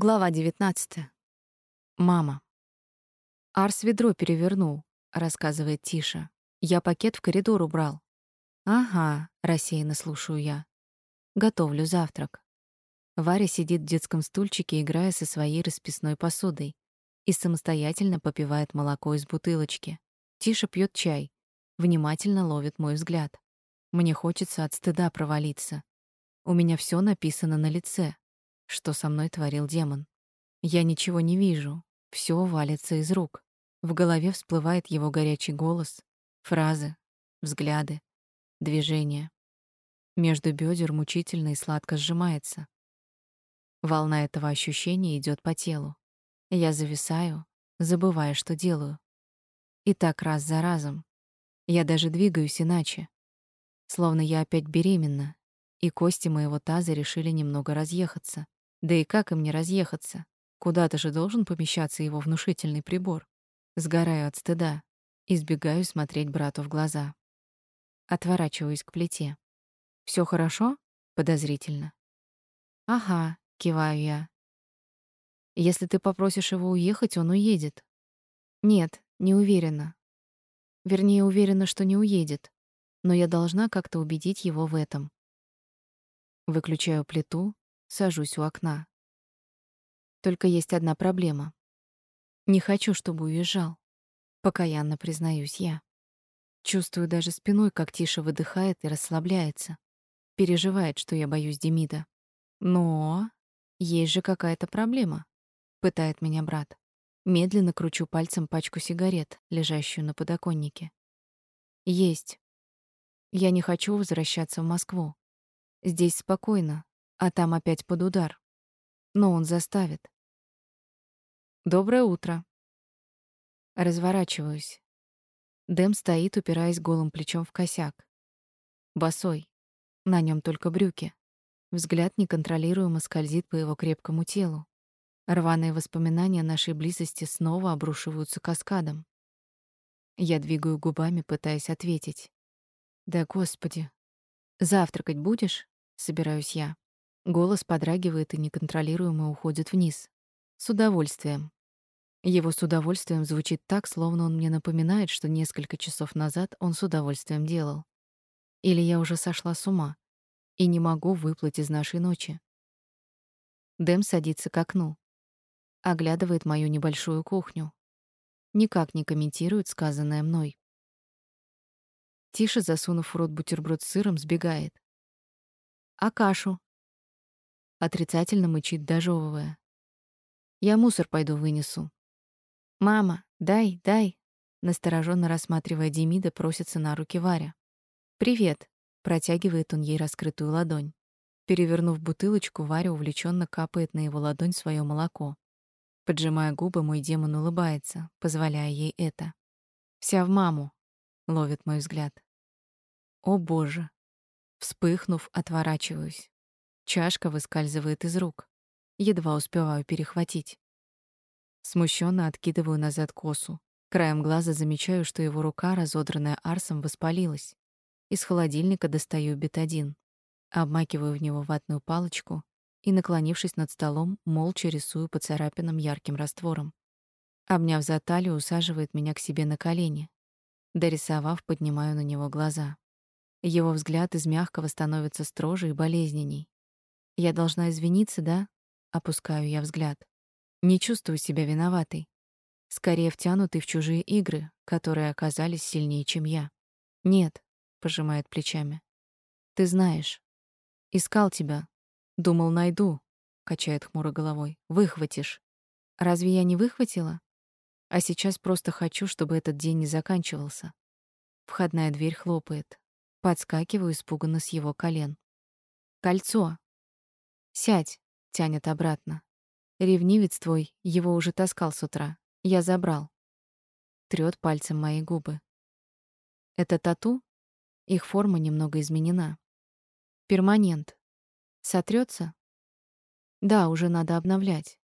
Глава 19. Мама. Арс ведро перевернул, рассказывает Тиша. Я пакет в коридор убрал. Ага, рассеянно слушаю я. Готовлю завтрак. Варя сидит в детском стульчике, играя со своей расписной посудой, и самостоятельно попивает молоко из бутылочки. Тиша пьет чай, внимательно ловит мой взгляд. Мне хочется от стыда провалиться. У меня все написано на лице, что со мной творил демон. Я ничего не вижу, все валится из рук. В голове всплывает его горячий голос, фразы, взгляды, движения. Между бедер мучительно и сладко сжимается. Волна этого ощущения идет по телу. Я зависаю, забывая, что делаю. И так раз за разом. Я даже двигаюсь иначе. Словно я опять беременна, и кости моего таза решили немного разъехаться. Да и как им не разъехаться? Куда-то же должен помещаться его внушительный прибор. Сгораю от стыда, избегаю смотреть брату в глаза. Отворачиваюсь к плите. Все хорошо? подозрительно. Ага, киваю я. Если ты попросишь его уехать, он уедет. Нет, не уверена. Вернее, уверена, что не уедет. Но я должна как-то убедить его в этом. Выключаю плиту, Сажусь у окна. Только есть одна проблема. Не хочу, чтобы уезжал. Покаянно признаюсь я. Чувствую даже спиной, как тише выдыхает и расслабляется. Переживает, что я боюсь Демида. Но есть же какая-то проблема, пытает меня брат. Медленно кручу пальцем пачку сигарет, лежащую на подоконнике. Есть. Я не хочу возвращаться в Москву. Здесь спокойно, а там опять под удар. Но он заставит. Доброе утро. Разворачиваюсь. Дэм стоит, упираясь голым плечом в косяк. Босой. На нем только брюки. Взгляд неконтролируемо скользит по его крепкому телу. Рваные воспоминания нашей близости снова обрушиваются каскадом. Я двигаю губами, пытаясь ответить. Да, господи. Завтракать будешь? Собираюсь я. Голос подрагивает и неконтролируемо уходит вниз. С удовольствием. Его с удовольствием звучит так, словно он мне напоминает, что несколько часов назад он с удовольствием делал. Или я уже сошла с ума и не могу выплыть из нашей ночи. Дэм садится к окну, оглядывает мою небольшую кухню. Никак не комментирует сказанное мной. Тише, засунув в рот бутерброд с сыром, сбегает. «А кашу?» Отрицательно мычит, дожевывая. Я мусор пойду вынесу. Мама, дай, дай. Настороженно рассматривая Демида, просится на руки Варя. Привет, протягивает он ей раскрытую ладонь. Перевернув бутылочку, Варя увлеченно капает на его ладонь свое молоко. Поджимая губы, мой демон улыбается, позволяя ей это. Вся в маму, ловит мой взгляд. О, боже. Вспыхнув, отворачиваюсь. Чашка выскальзывает из рук. Едва успеваю перехватить. Смущенно откидываю назад косу. Краем глаза замечаю, что его рука, разодранная арсом, воспалилась. Из холодильника достаю бетадин. Обмакиваю в него ватную палочку и, наклонившись над столом, молча рисую по царапинам ярким раствором. Обняв за талию, усаживает меня к себе на колени. Дорисовав, поднимаю на него глаза. Его взгляд из мягкого становится строже и болезненней. Я должна извиниться, да? Опускаю я взгляд. Не чувствую себя виноватой. Скорее втянутой в чужие игры, которые оказались сильнее, чем я. Нет, пожимает плечами. Ты знаешь. Искал тебя. Думал, найду. Качает хмуро головой. Выхватишь. Разве я не выхватила? А сейчас просто хочу, чтобы этот день не заканчивался. Входная дверь хлопает. Подскакиваю испуганно с его колен. Кольцо, «Сядь», — тянет обратно. «Ревнивец твой, его уже таскал с утра. Я забрал». Трёт пальцем мои губы. «Это тату?» Их форма немного изменена. «Перманент. Сотрётся?» «Да, уже надо обновлять».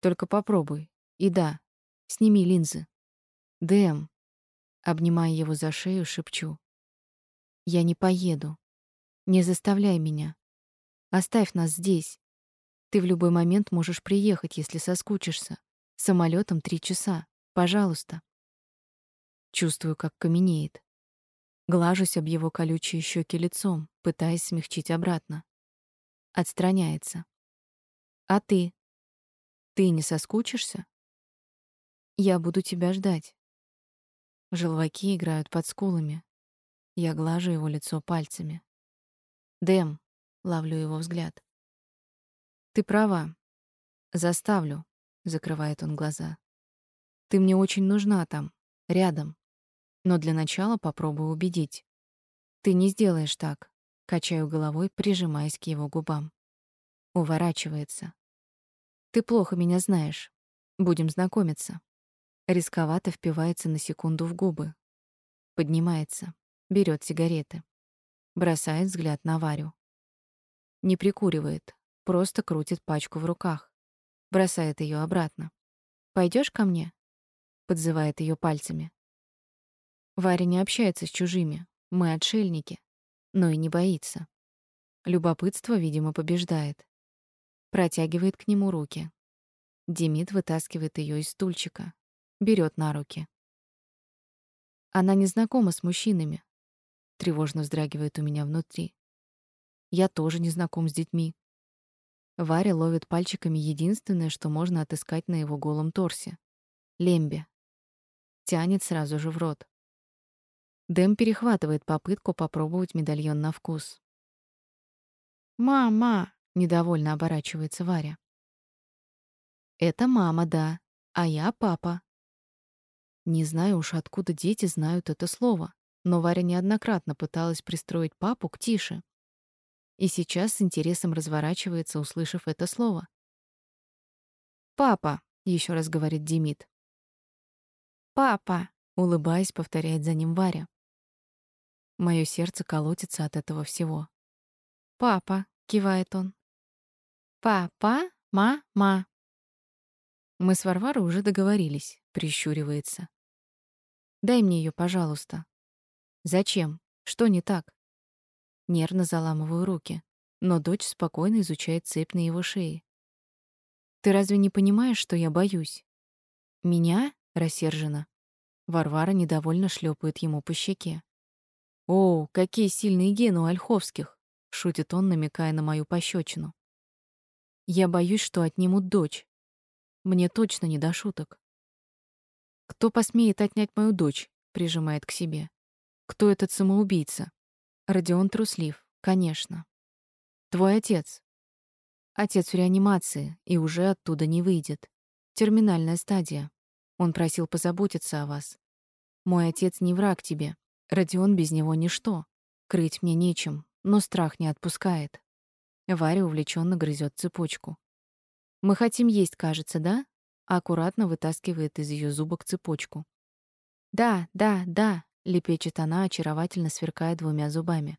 «Только попробуй. И да, сними линзы». «Дэм». Обнимая его за шею, шепчу. «Я не поеду. Не заставляй меня. Оставь нас здесь. Ты в любой момент можешь приехать, если соскучишься. Самолетом три часа. Пожалуйста. Чувствую, как каменеет. Глажусь об его колючие щеки лицом, пытаясь смягчить обратно. Отстраняется. А ты? Ты не соскучишься? Я буду тебя ждать. Желваки играют под скулами. Я глажу его лицо пальцами. Дэм, ловлю его взгляд. Ты права. Заставлю, закрывает он глаза. Ты мне очень нужна там, рядом. Но для начала попробую убедить. Ты не сделаешь так. Качаю головой, прижимаясь к его губам. Уворачивается. Ты плохо меня знаешь. Будем знакомиться. Рисковато впивается на секунду в губы. Поднимается, берет сигареты. Бросает взгляд на Варю. Не прикуривает, просто крутит пачку в руках. Бросает ее обратно. Пойдешь ко мне? подзывает ее пальцами. Варя не общается с чужими. Мы отшельники, но и не боится. Любопытство, видимо, побеждает. Протягивает к нему руки. Демид вытаскивает ее из стульчика, берет на руки. Она не знакома с мужчинами. Тревожно вздрагивает у меня внутри. Я тоже не знаком с детьми. Варя ловит пальчиками единственное, что можно отыскать на его голом торсе лембе. Тянет сразу же в рот. Дэм перехватывает попытку попробовать медальон на вкус. «Мама!» — недовольно оборачивается Варя. «Это мама, да, а я папа», не знаю уж, откуда дети знают это слово, но Варя неоднократно пыталась пристроить папу к Тише. И сейчас с интересом разворачивается, услышав это слово. «Папа», — еще раз говорит Демид. «Папа», — улыбаясь, повторяет за ним Варя. Моё сердце колотится от этого всего. «Папа», — кивает он. «Папа, мама». Мы с Варварой уже договорились, прищуривается. Дай мне ее, пожалуйста. Зачем? Что не так? Нервно заламываю руки, но дочь спокойно изучает цепь на его шее. Ты разве не понимаешь, что я боюсь? Меня? рассержена. Варвара недовольно шлепает ему по щеке. О, какие сильные гены у Ольховских, шутит он, намекая на мою пощечину. Я боюсь, что отнимут дочь. Мне точно не до шуток. Кто посмеет отнять мою дочь? Прижимает к себе. Кто этот самоубийца? Родион Труслив, конечно. Твой отец. Отец в реанимации и уже оттуда не выйдет. Терминальная стадия. Он просил позаботиться о вас. Мой отец не враг тебе. Родион без него ничто. Крыть мне нечем, но страх не отпускает. Варя увлеченно грызет цепочку. Мы хотим есть, кажется, да? аккуратно вытаскивает из ее зубок цепочку. «Да, да, да», — лепечет она, очаровательно сверкая двумя зубами.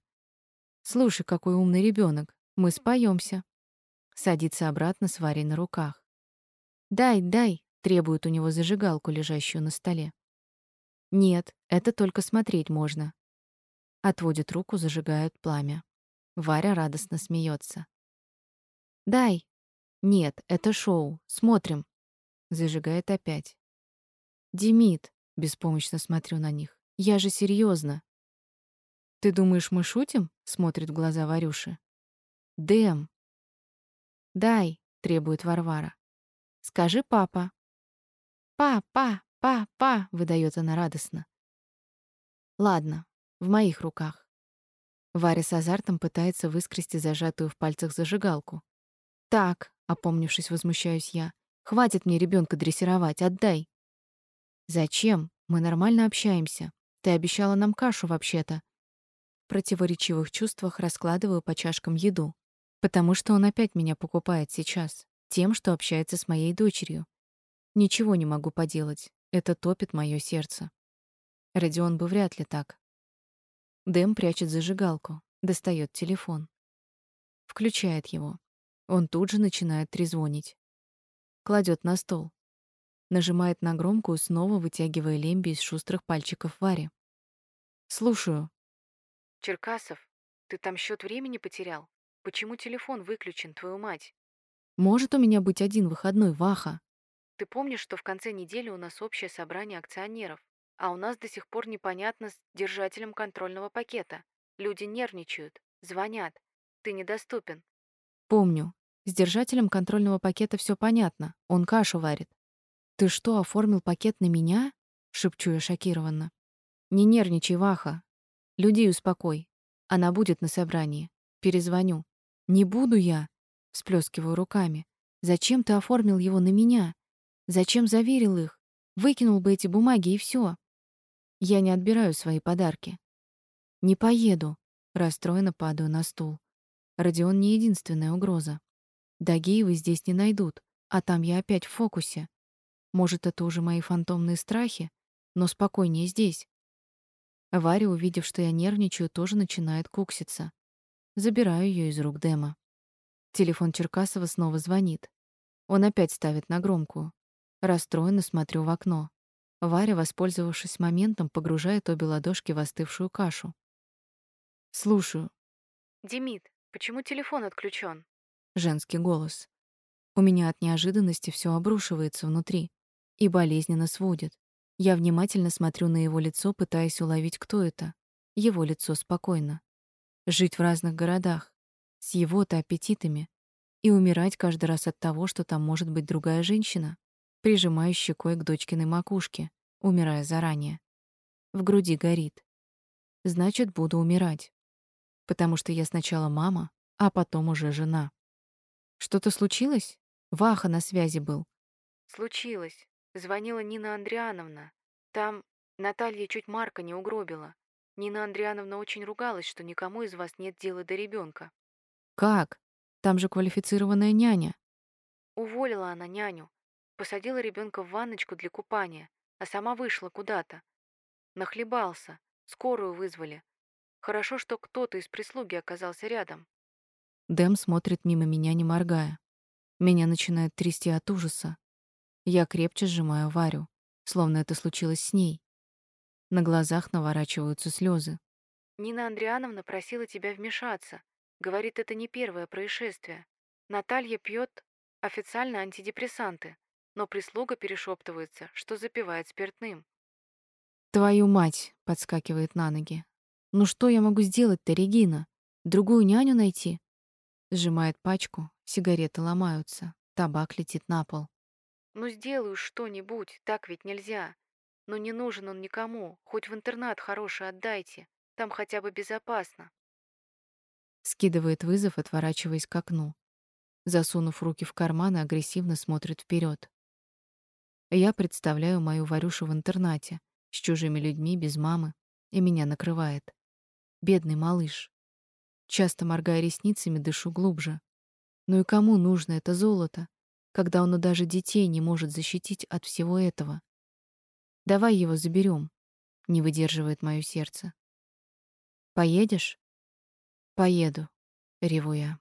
«Слушай, какой умный ребенок, мы споемся. Садится обратно с Варей на руках. «Дай, дай», — требует у него зажигалку, лежащую на столе. «Нет, это только смотреть можно». Отводит руку, зажигает пламя. Варя радостно смеется. «Дай». «Нет, это шоу. Смотрим». Зажигает опять. «Демид», — беспомощно смотрю на них, — «я же серьезно. «Ты думаешь, мы шутим?» — смотрит в глаза Варюши. «Дэм». «Дай», — требует Варвара. «Скажи папа». «Папа, папа», — выдает она радостно. «Ладно, в моих руках». Варя с азартом пытается выскрести зажатую в пальцах зажигалку. «Так», — опомнившись, возмущаюсь я, Хватит мне ребенка дрессировать, отдай. Зачем? Мы нормально общаемся. Ты обещала нам кашу вообще-то. В противоречивых чувствах раскладываю по чашкам еду, потому что он опять меня покупает сейчас, тем, что общается с моей дочерью. Ничего не могу поделать. Это топит мое сердце. Родион бы вряд ли так. Дэм прячет зажигалку, достает телефон. Включает его. Он тут же начинает трезвонить кладет на стол. Нажимает на громкую, снова вытягивая лемби из шустрых пальчиков Вари. «Слушаю». «Черкасов, ты там счет времени потерял? Почему телефон выключен, твою мать?» Может у меня быть один выходной, Ваха? Ты помнишь, что в конце недели у нас общее собрание акционеров, а у нас до сих пор непонятно с держателем контрольного пакета. Люди нервничают, звонят. Ты недоступен. Помню. С держателем контрольного пакета все понятно. Он кашу варит. Ты что, оформил пакет на меня? шепчу я шокированно. Не нервничай, Ваха. Людей успокой. Она будет на собрании. Перезвоню. Не буду я, всплескиваю руками. Зачем ты оформил его на меня? Зачем заверил их? Выкинул бы эти бумаги и все. Я не отбираю свои подарки. Не поеду, расстроенно падаю на стул. Родион не единственная угроза. Дагиевы здесь не найдут, а там я опять в фокусе. Может, это уже мои фантомные страхи, но спокойнее здесь. Варя, увидев, что я нервничаю, тоже начинает кукситься. Забираю ее из рук Дема. Телефон Черкасова снова звонит. Он опять ставит на громкую. Расстроенно смотрю в окно. Варя, воспользовавшись моментом, погружает обе ладошки в остывшую кашу. Слушаю. Демид, почему телефон отключен? женский голос. У меня от неожиданности все обрушивается внутри и болезненно сводит. Я внимательно смотрю на его лицо, пытаясь уловить, кто это. Его лицо спокойно. Жить в разных городах, с его-то аппетитами, и умирать каждый раз от того, что там может быть другая женщина, прижимая щекой к дочкиной макушке, умирая заранее. В груди горит. Значит, буду умирать. Потому что я сначала мама, а потом уже жена. Что-то случилось? Ваха на связи был. Случилось. Звонила Нина Андриановна. Там Наталья чуть Марка не угробила. Нина Андриановна очень ругалась, что никому из вас нет дела до ребенка. Как? Там же квалифицированная няня. Уволила она няню. Посадила ребенка в ванночку для купания, а сама вышла куда-то. Нахлебался. Скорую вызвали. Хорошо, что кто-то из прислуги оказался рядом. Дэм смотрит мимо меня, не моргая. Меня начинает трясти от ужаса. Я крепче сжимаю Варю, словно это случилось с ней. На глазах наворачиваются слезы. Нина Андриановна просила тебя вмешаться. Говорит, это не первое происшествие. Наталья пьет официально антидепрессанты, но прислуга перешептывается, что запивает спиртным. Твою мать, подскакивает на ноги. Ну что я могу сделать-то, Регина? Другую няню найти? Сжимает пачку, сигареты ломаются, табак летит на пол. «Ну сделаю что-нибудь, так ведь нельзя. Но не нужен он никому, хоть в интернат хороший отдайте, там хотя бы безопасно». Скидывает вызов, отворачиваясь к окну. Засунув руки в карманы, агрессивно смотрит вперед. Я представляю мою Варюшу в интернате, с чужими людьми, без мамы, и меня накрывает. Бедный малыш. Часто моргая ресницами, дышу глубже. Ну и кому нужно это золото, когда оно даже детей не может защитить от всего этого? Давай его заберем. Не выдерживает моё сердце. Поедешь? Поеду, реву я.